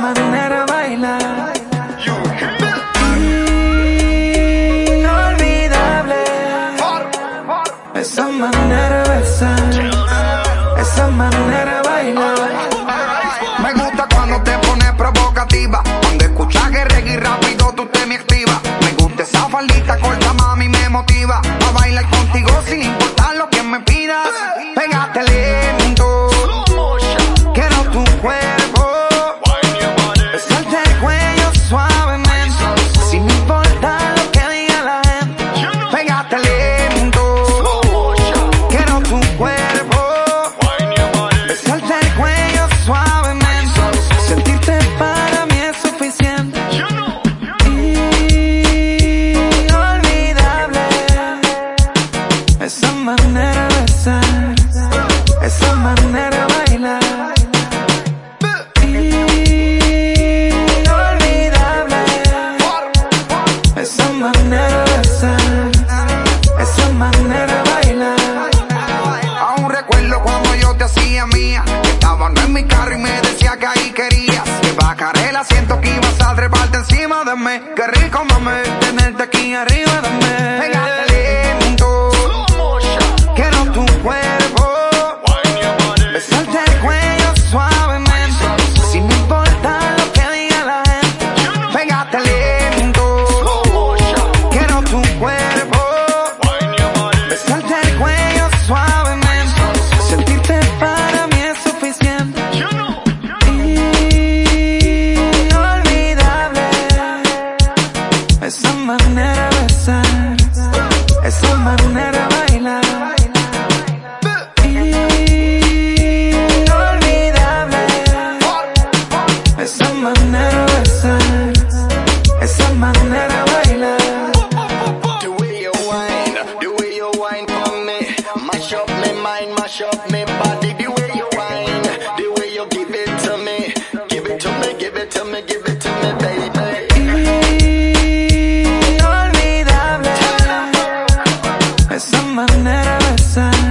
mano manera de besar, esa manera de bailar. Inolvidable, esa manera de besar, esa manera de bailar. Aún recuerdo cuando yo te hacía mía, que estaba en mi carro y me decía que ahí que Esa manera de besar, esa manera de bailar. Inolvidable, esa manera besar, esa manera bailar. The way you wine, the way you wine for me, mash up me mind, mash up me. manera de